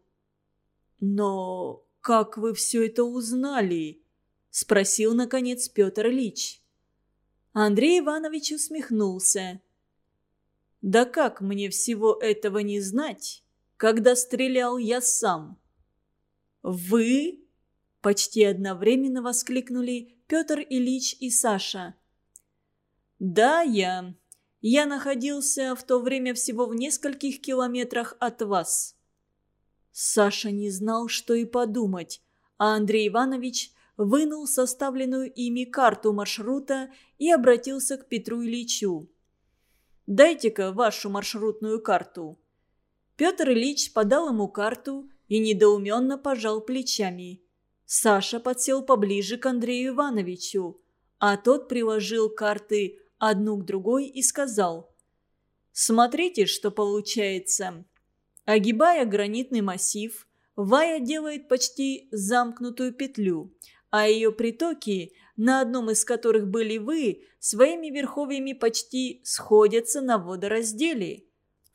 «Но как вы все это узнали?» – спросил, наконец, Петр Ильич. Андрей Иванович усмехнулся. «Да как мне всего этого не знать?» когда стрелял я сам». «Вы?» – почти одновременно воскликнули Петр Ильич и Саша. «Да, я. Я находился в то время всего в нескольких километрах от вас». Саша не знал, что и подумать, а Андрей Иванович вынул составленную ими карту маршрута и обратился к Петру Ильичу. «Дайте-ка вашу маршрутную карту». Петр Ильич подал ему карту и недоуменно пожал плечами. Саша подсел поближе к Андрею Ивановичу, а тот приложил карты одну к другой и сказал «Смотрите, что получается». Огибая гранитный массив, Вая делает почти замкнутую петлю, а ее притоки, на одном из которых были вы, своими верховьями почти сходятся на водоразделе.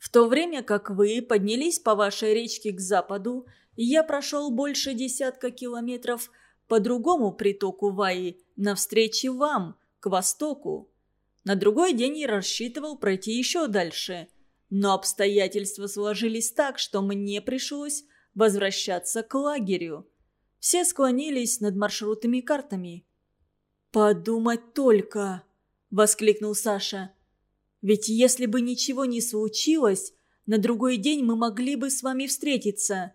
В то время как вы поднялись по вашей речке к западу, я прошел больше десятка километров по другому притоку Ваи, навстречу вам, к востоку. На другой день я рассчитывал пройти еще дальше, но обстоятельства сложились так, что мне пришлось возвращаться к лагерю. Все склонились над маршрутными картами. «Подумать только!» – воскликнул Саша – ведь если бы ничего не случилось, на другой день мы могли бы с вами встретиться.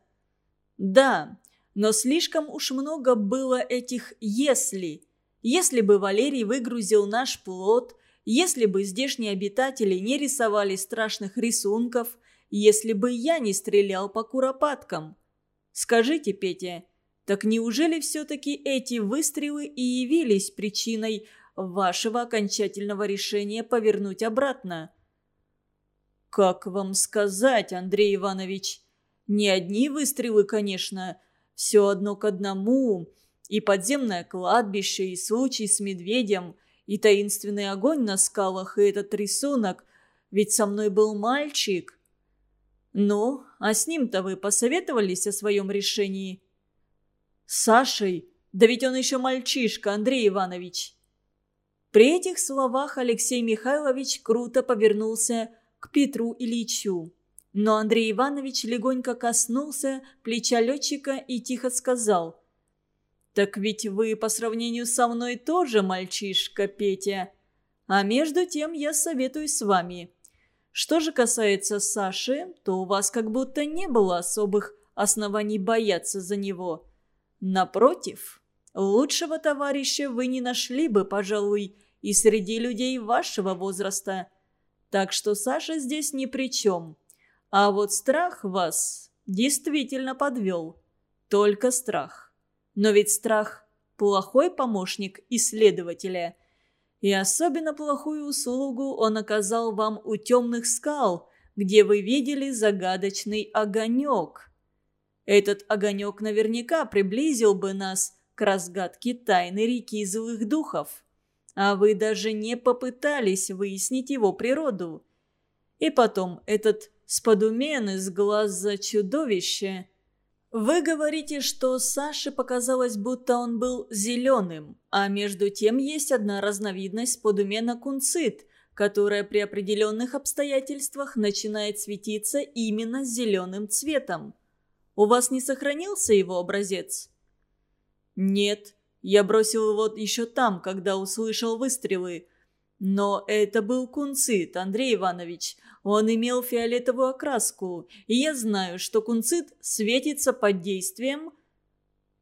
Да, но слишком уж много было этих «если». Если бы Валерий выгрузил наш плод, если бы здешние обитатели не рисовали страшных рисунков, если бы я не стрелял по куропаткам. Скажите, Петя, так неужели все-таки эти выстрелы и явились причиной вашего окончательного решения повернуть обратно. «Как вам сказать, Андрей Иванович? Не одни выстрелы, конечно, все одно к одному. И подземное кладбище, и случай с медведем, и таинственный огонь на скалах, и этот рисунок. Ведь со мной был мальчик». «Ну, а с ним-то вы посоветовались о своем решении?» «С Сашей? Да ведь он еще мальчишка, Андрей Иванович!» При этих словах Алексей Михайлович круто повернулся к Петру Ильичу. Но Андрей Иванович легонько коснулся плеча летчика и тихо сказал. «Так ведь вы по сравнению со мной тоже мальчишка, Петя. А между тем я советую с вами. Что же касается Саши, то у вас как будто не было особых оснований бояться за него. Напротив, лучшего товарища вы не нашли бы, пожалуй, и среди людей вашего возраста. Так что Саша здесь ни при чем. А вот страх вас действительно подвел. Только страх. Но ведь страх – плохой помощник исследователя. И особенно плохую услугу он оказал вам у темных скал, где вы видели загадочный огонек. Этот огонек наверняка приблизил бы нас к разгадке тайны реки злых духов а вы даже не попытались выяснить его природу. И потом, этот сподумен из глаз за чудовище. Вы говорите, что Саше показалось, будто он был зеленым, а между тем есть одна разновидность сподумена кунцит, которая при определенных обстоятельствах начинает светиться именно зеленым цветом. У вас не сохранился его образец? Нет, я бросил его еще там, когда услышал выстрелы. Но это был кунцит, Андрей Иванович. Он имел фиолетовую окраску, и я знаю, что кунцит светится под действием...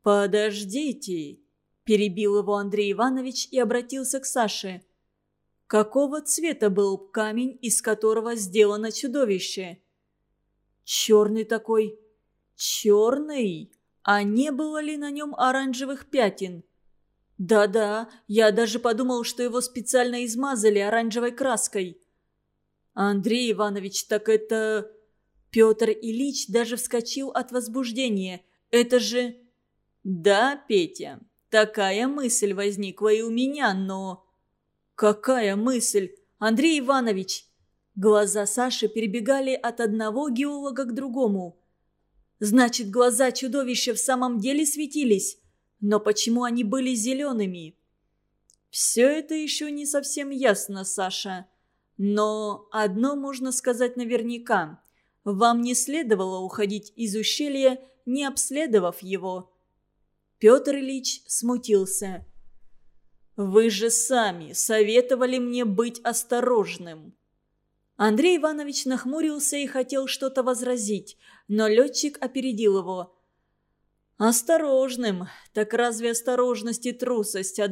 «Подождите», – перебил его Андрей Иванович и обратился к Саше. «Какого цвета был камень, из которого сделано чудовище?» «Черный такой». «Черный? А не было ли на нем оранжевых пятен?» «Да-да, я даже подумал, что его специально измазали оранжевой краской». «Андрей Иванович, так это...» Петр Ильич даже вскочил от возбуждения. «Это же...» «Да, Петя, такая мысль возникла и у меня, но...» «Какая мысль? Андрей Иванович!» Глаза Саши перебегали от одного геолога к другому. «Значит, глаза чудовища в самом деле светились? Но почему они были зелеными?» «Все это еще не совсем ясно, Саша. Но одно можно сказать наверняка. Вам не следовало уходить из ущелья, не обследовав его». Петр Ильич смутился. «Вы же сами советовали мне быть осторожным». Андрей Иванович нахмурился и хотел что-то возразить, но летчик опередил его. «Осторожным? Так разве осторожность и трусость